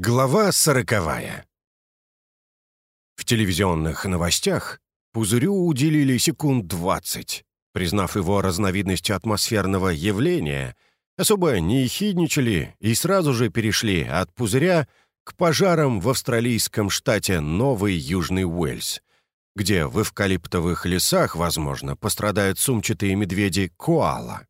Глава сороковая. В телевизионных новостях пузырю уделили секунд двадцать, признав его разновидностью атмосферного явления, особо не ехидничали и сразу же перешли от пузыря к пожарам в австралийском штате Новый Южный Уэльс, где в эвкалиптовых лесах, возможно, пострадают сумчатые медведи коала.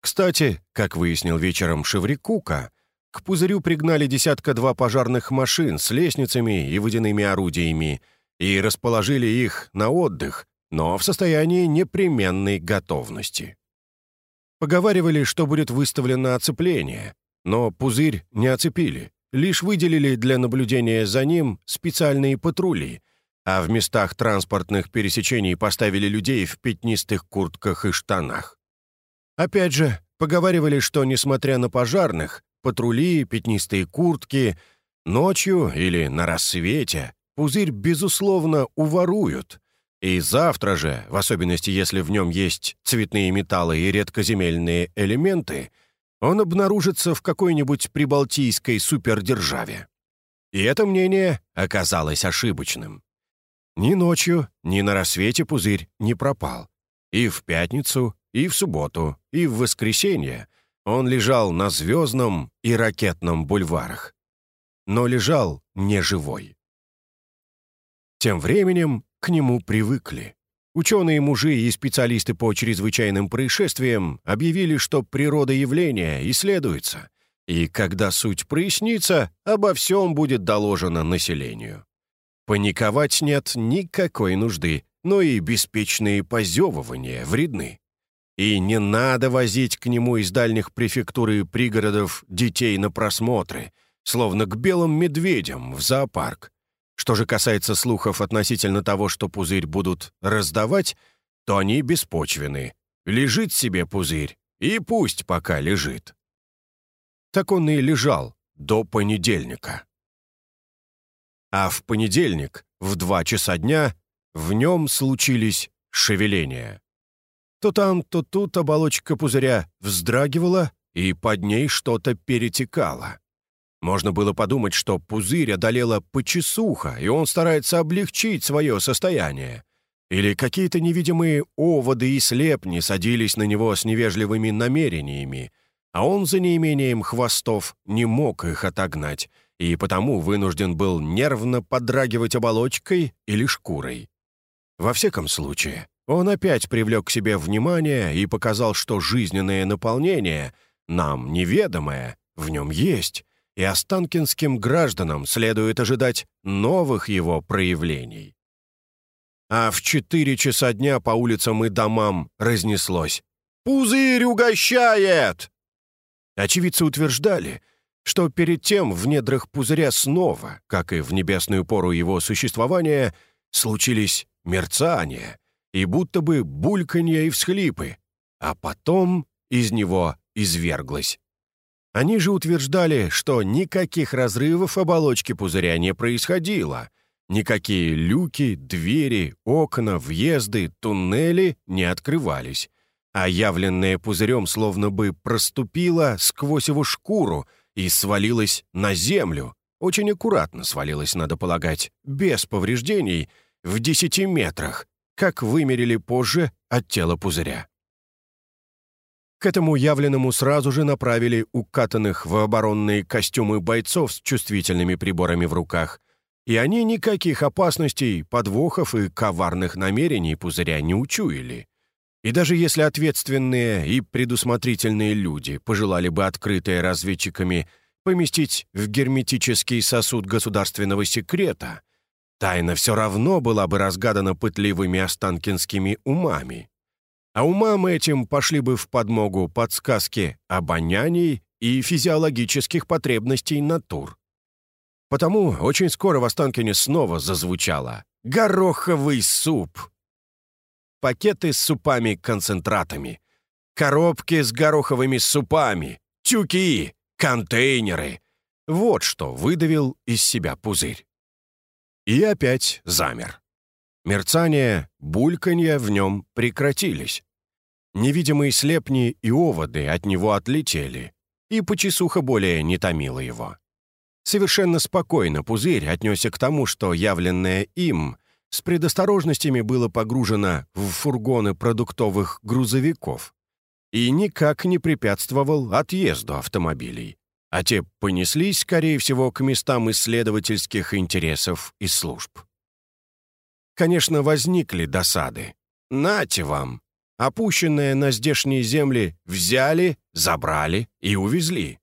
Кстати, как выяснил вечером Шеврикука, к пузырю пригнали десятка-два пожарных машин с лестницами и водяными орудиями и расположили их на отдых, но в состоянии непременной готовности. Поговаривали, что будет выставлено оцепление, но пузырь не оцепили, лишь выделили для наблюдения за ним специальные патрули, а в местах транспортных пересечений поставили людей в пятнистых куртках и штанах. Опять же, поговаривали, что, несмотря на пожарных, патрули, пятнистые куртки. Ночью или на рассвете пузырь, безусловно, уворуют. И завтра же, в особенности если в нем есть цветные металлы и редкоземельные элементы, он обнаружится в какой-нибудь прибалтийской супердержаве. И это мнение оказалось ошибочным. Ни ночью, ни на рассвете пузырь не пропал. И в пятницу, и в субботу, и в воскресенье он лежал на звездном и ракетном бульварах. Но лежал не живой. Тем временем к нему привыкли. Ученые-мужи и специалисты по чрезвычайным происшествиям объявили, что природа явления исследуется, и когда суть прояснится, обо всем будет доложено населению. Паниковать нет никакой нужды, но и беспечные позевывания вредны. И не надо возить к нему из дальних префектур и пригородов детей на просмотры, словно к белым медведям в зоопарк. Что же касается слухов относительно того, что пузырь будут раздавать, то они беспочвены. Лежит себе пузырь, и пусть пока лежит. Так он и лежал до понедельника. А в понедельник, в два часа дня, в нем случились шевеления. То там, то тут оболочка пузыря вздрагивала, и под ней что-то перетекало. Можно было подумать, что пузырь одолела почесуха, и он старается облегчить свое состояние. Или какие-то невидимые оводы и слепни садились на него с невежливыми намерениями, а он за неимением хвостов не мог их отогнать, и потому вынужден был нервно подрагивать оболочкой или шкурой. Во всяком случае, он опять привлек к себе внимание и показал, что жизненное наполнение, нам неведомое, в нем есть, и останкинским гражданам следует ожидать новых его проявлений. А в четыре часа дня по улицам и домам разнеслось «Пузырь угощает!» Очевидцы утверждали, что перед тем в недрах пузыря снова, как и в небесную пору его существования, случились мерцания — и будто бы бульканье и всхлипы, а потом из него изверглось. Они же утверждали, что никаких разрывов оболочки пузыря не происходило, никакие люки, двери, окна, въезды, туннели не открывались, а явленное пузырем словно бы проступило сквозь его шкуру и свалилось на землю, очень аккуратно свалилось, надо полагать, без повреждений, в десяти метрах, как вымерили позже от тела пузыря. К этому явленному сразу же направили укатанных в оборонные костюмы бойцов с чувствительными приборами в руках, и они никаких опасностей, подвохов и коварных намерений пузыря не учуяли. И даже если ответственные и предусмотрительные люди пожелали бы открытые разведчиками поместить в герметический сосуд государственного секрета — Тайна все равно была бы разгадана пытливыми останкинскими умами. А умам этим пошли бы в подмогу подсказки обоняний и физиологических потребностей натур. Потому очень скоро в Останкине снова зазвучало «Гороховый суп». Пакеты с супами-концентратами, коробки с гороховыми супами, тюки, контейнеры. Вот что выдавил из себя пузырь. И опять замер. Мерцание, бульканье в нем прекратились. Невидимые слепни и оводы от него отлетели, и почесуха более не томила его. Совершенно спокойно Пузырь отнесся к тому, что явленное им с предосторожностями было погружено в фургоны продуктовых грузовиков и никак не препятствовал отъезду автомобилей, а те понеслись, скорее всего, к местам исследовательских интересов и служб. Конечно, возникли досады. Нате вам! Опущенное на здешние земли взяли, забрали и увезли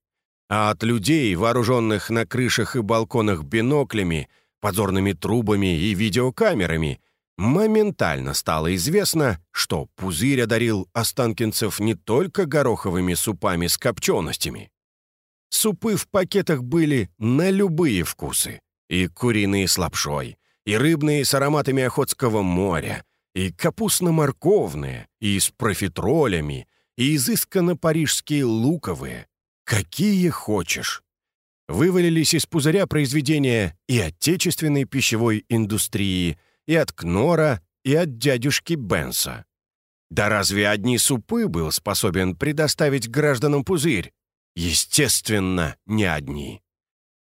а от людей, вооруженных на крышах и балконах биноклями, подзорными трубами и видеокамерами, моментально стало известно, что Пузырь одарил останкинцев не только гороховыми супами с копченостями. Супы в пакетах были на любые вкусы. И куриные с лапшой, и рыбные с ароматами Охотского моря, и капустно-морковные, и с профитролями, и изысканно парижские луковые, Какие хочешь. Вывалились из пузыря произведения и отечественной пищевой индустрии, и от Кнора, и от дядюшки Бенса. Да разве одни супы был способен предоставить гражданам пузырь? Естественно, не одни.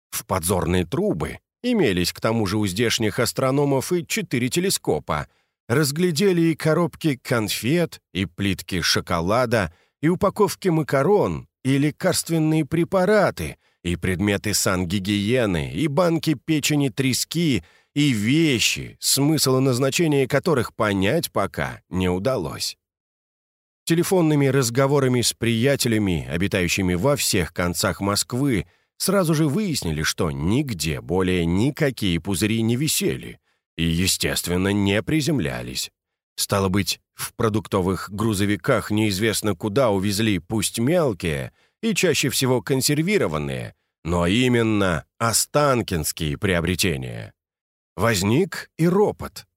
В подзорные трубы имелись к тому же у здешних астрономов и четыре телескопа, разглядели и коробки конфет, и плитки шоколада, и упаковки макарон, и лекарственные препараты, и предметы сангигиены, и банки печени трески, и вещи, смысл и назначение которых понять пока не удалось. Телефонными разговорами с приятелями, обитающими во всех концах Москвы, сразу же выяснили, что нигде более никакие пузыри не висели и, естественно, не приземлялись. Стало быть, в продуктовых грузовиках неизвестно куда увезли пусть мелкие и чаще всего консервированные, но именно останкинские приобретения. Возник и ропот.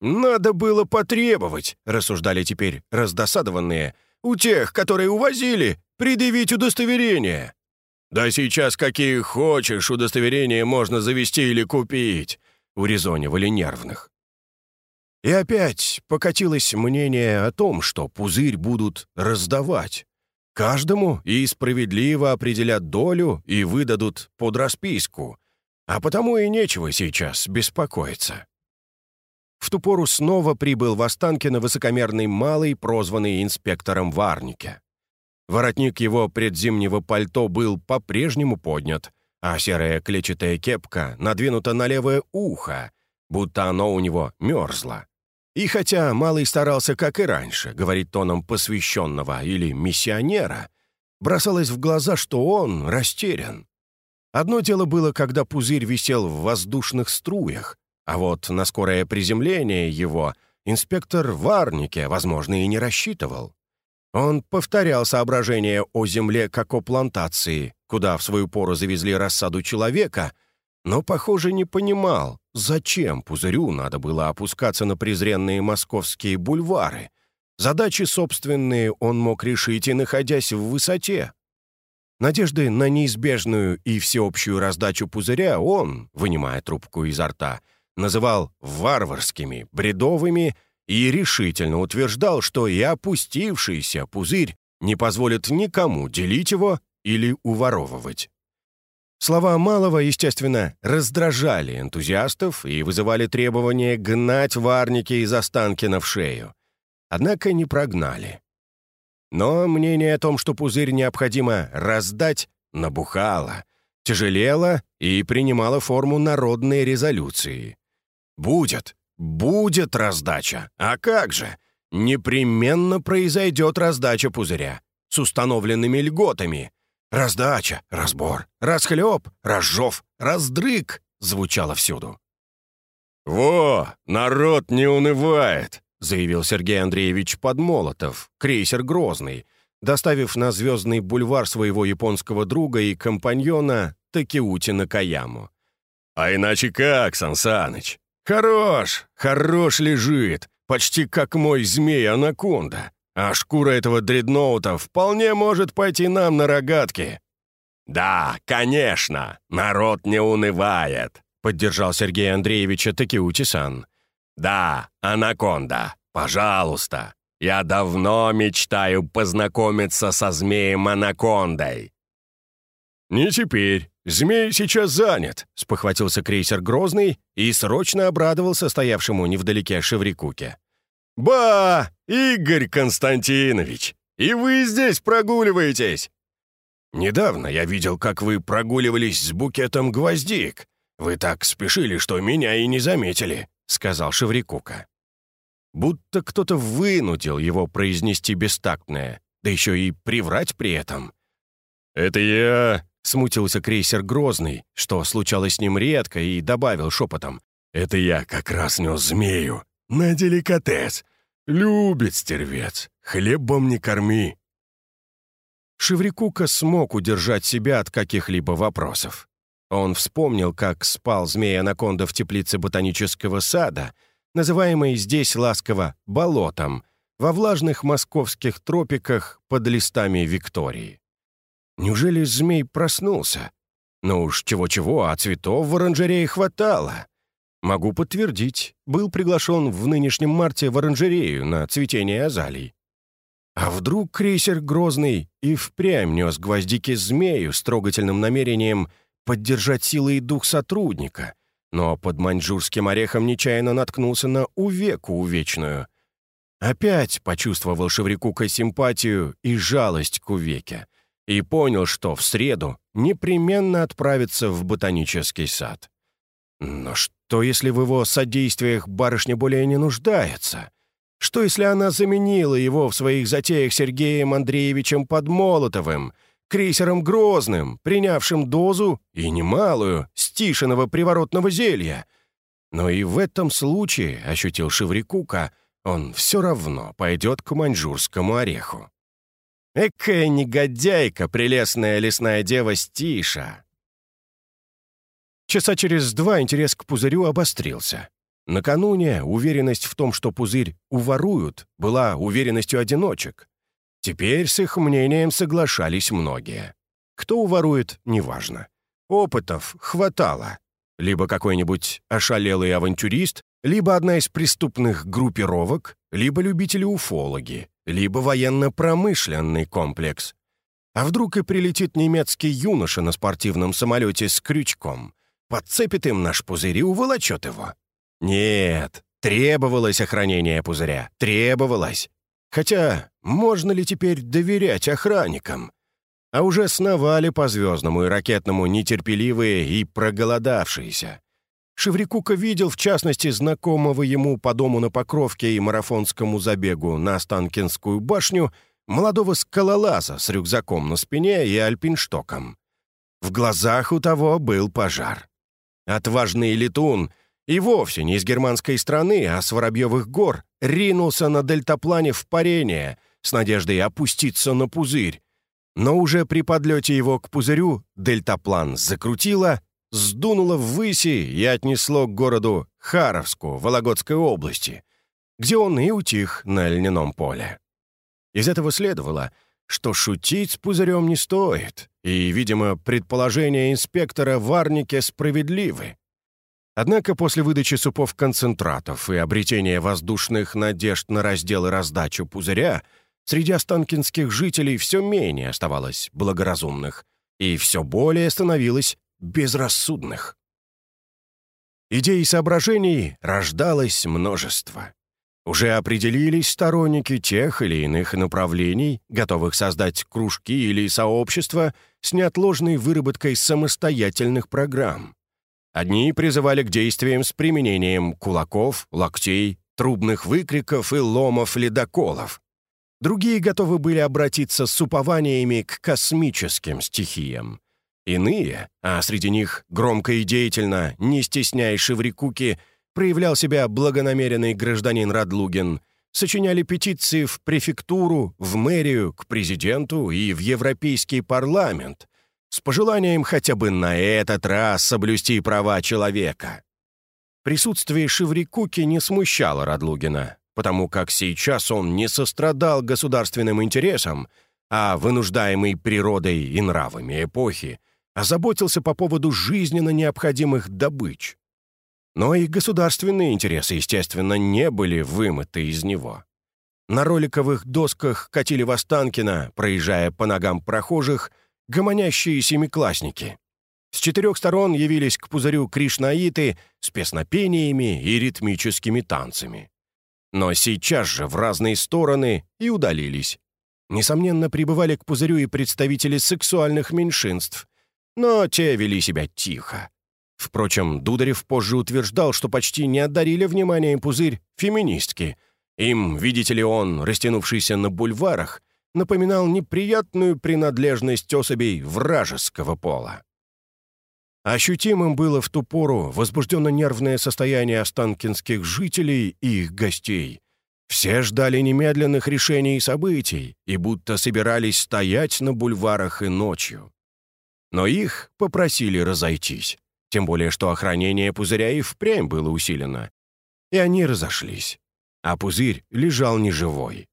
«Надо было потребовать», — рассуждали теперь раздосадованные, «у тех, которые увозили, предъявить удостоверение». «Да сейчас какие хочешь удостоверения можно завести или купить», — урезонивали нервных. И опять покатилось мнение о том, что пузырь будут раздавать. Каждому и справедливо определят долю и выдадут под расписку. А потому и нечего сейчас беспокоиться. В ту пору снова прибыл в Останкино высокомерный малый, прозванный инспектором Варнике. Воротник его предзимнего пальто был по-прежнему поднят, а серая клетчатая кепка надвинута на левое ухо, будто оно у него мерзло. И хотя Малый старался, как и раньше, говорить тоном посвященного или миссионера, бросалось в глаза, что он растерян. Одно дело было, когда пузырь висел в воздушных струях, а вот на скорое приземление его инспектор Варнике, возможно, и не рассчитывал. Он повторял соображения о земле как о плантации, куда в свою пору завезли рассаду человека — но, похоже, не понимал, зачем пузырю надо было опускаться на презренные московские бульвары. Задачи собственные он мог решить и находясь в высоте. Надежды на неизбежную и всеобщую раздачу пузыря он, вынимая трубку изо рта, называл варварскими, бредовыми и решительно утверждал, что и опустившийся пузырь не позволит никому делить его или уворовывать. Слова Малого, естественно, раздражали энтузиастов и вызывали требование гнать варники из Останкина в шею. Однако не прогнали. Но мнение о том, что пузырь необходимо раздать, набухало, тяжелело и принимало форму народной резолюции. «Будет, будет раздача, а как же? Непременно произойдет раздача пузыря с установленными льготами, Раздача, разбор, расхлеб, разжев, раздрык звучало всюду. «Во, народ не унывает!» — заявил Сергей Андреевич Подмолотов, крейсер «Грозный», доставив на Звездный бульвар своего японского друга и компаньона Такеути Накаяму. «А иначе как, Сансаныч? Хорош, хорош лежит, почти как мой змей-анаконда. А шкура этого дредноута вполне может пойти нам на рогатки». «Да, конечно, народ не унывает», — поддержал Сергей Андреевич Такиути-сан. «Да, анаконда, пожалуйста. Я давно мечтаю познакомиться со змеем-анакондой». «Не теперь. Змей сейчас занят», — спохватился крейсер Грозный и срочно обрадовался стоявшему невдалеке Шеврикуке. «Ба! Игорь Константинович! И вы здесь прогуливаетесь!» «Недавно я видел, как вы прогуливались с букетом гвоздик. Вы так спешили, что меня и не заметили», — сказал Шеврикука. Будто кто-то вынудил его произнести бестактное, да еще и приврать при этом. «Это я...» — смутился крейсер Грозный, что случалось с ним редко, и добавил шепотом. «Это я как раз нес змею. На деликатес. Любит стервец. Хлебом не корми». Шеврикука смог удержать себя от каких-либо вопросов. Он вспомнил, как спал змея-анаконда в теплице ботанического сада, называемой здесь ласково «болотом», во влажных московских тропиках под листами Виктории. Неужели змей проснулся? Ну уж чего-чего, а цветов в оранжерее хватало. Могу подтвердить, был приглашен в нынешнем марте в оранжерею на цветение азалий. А вдруг крейсер Грозный и впрямь нес гвоздики змею с трогательным намерением поддержать силы и дух сотрудника, но под маньчжурским орехом нечаянно наткнулся на увеку увечную. Опять почувствовал Шеврикука симпатию и жалость к увеке и понял, что в среду непременно отправится в ботанический сад. Но что, если в его содействиях барышня более не нуждается? Что, если она заменила его в своих затеях Сергеем Андреевичем Подмолотовым, крейсером Грозным, принявшим дозу, и немалую, стишиного приворотного зелья? Но и в этом случае, ощутил Шеврикука, он все равно пойдет к маньчжурскому ореху. Экая негодяйка, прелестная лесная дева Стиша. Часа через два интерес к пузырю обострился. Накануне уверенность в том, что пузырь уворуют, была уверенностью одиночек. Теперь с их мнением соглашались многие. Кто уворует, неважно. Опытов хватало. Либо какой-нибудь ошалелый авантюрист, либо одна из преступных группировок, либо любители-уфологи, либо военно-промышленный комплекс. А вдруг и прилетит немецкий юноша на спортивном самолете с крючком, подцепит им наш пузырь и уволочет его? Нет, требовалось охранение пузыря, требовалось. Хотя, можно ли теперь доверять охранникам? А уже сновали по звездному и ракетному нетерпеливые и проголодавшиеся. Шеврикука видел, в частности, знакомого ему по дому на Покровке и марафонскому забегу на Останкинскую башню молодого скалолаза с рюкзаком на спине и альпинштоком. В глазах у того был пожар. Отважный летун, и вовсе не из германской страны, а с Воробьевых гор, ринулся на дельтаплане в парение с надеждой опуститься на пузырь. Но уже при подлете его к пузырю дельтаплан закрутило, сдунуло ввыси и отнесло к городу Харовску Вологодской области, где он и утих на льняном поле. Из этого следовало, что шутить с пузырем не стоит, и, видимо, предположения инспектора в Арнике справедливы. Однако после выдачи супов концентратов и обретения воздушных надежд на раздел и раздачу пузыря среди останкинских жителей все менее оставалось благоразумных, и все более становилось безрассудных. Идей и соображений рождалось множество. Уже определились сторонники тех или иных направлений, готовых создать кружки или сообщества с неотложной выработкой самостоятельных программ. Одни призывали к действиям с применением кулаков, локтей, трубных выкриков и ломов-ледоколов. Другие готовы были обратиться с упованиями к космическим стихиям. Иные, а среди них громко и деятельно, не стесняя Шеврикуки, проявлял себя благонамеренный гражданин Радлугин, сочиняли петиции в префектуру, в мэрию, к президенту и в Европейский парламент с пожеланием хотя бы на этот раз соблюсти права человека. Присутствие Шеврикуки не смущало Радлугина, потому как сейчас он не сострадал государственным интересам, а вынуждаемый природой и нравами эпохи озаботился по поводу жизненно необходимых добыч. Но и государственные интересы, естественно, не были вымыты из него. На роликовых досках катили в Останкино, проезжая по ногам прохожих, гомонящие семиклассники. С четырех сторон явились к пузырю кришнаиты с песнопениями и ритмическими танцами. Но сейчас же в разные стороны и удалились. Несомненно, прибывали к пузырю и представители сексуальных меньшинств, но те вели себя тихо. Впрочем, Дударев позже утверждал, что почти не одарили вниманием пузырь феминистки. Им, видите ли, он, растянувшийся на бульварах, напоминал неприятную принадлежность особей вражеского пола. Ощутимым было в ту пору возбужденно-нервное состояние останкинских жителей и их гостей. Все ждали немедленных решений и событий и будто собирались стоять на бульварах и ночью. Но их попросили разойтись, тем более что охранение пузыря и впрямь было усилено. И они разошлись. А пузырь лежал неживой.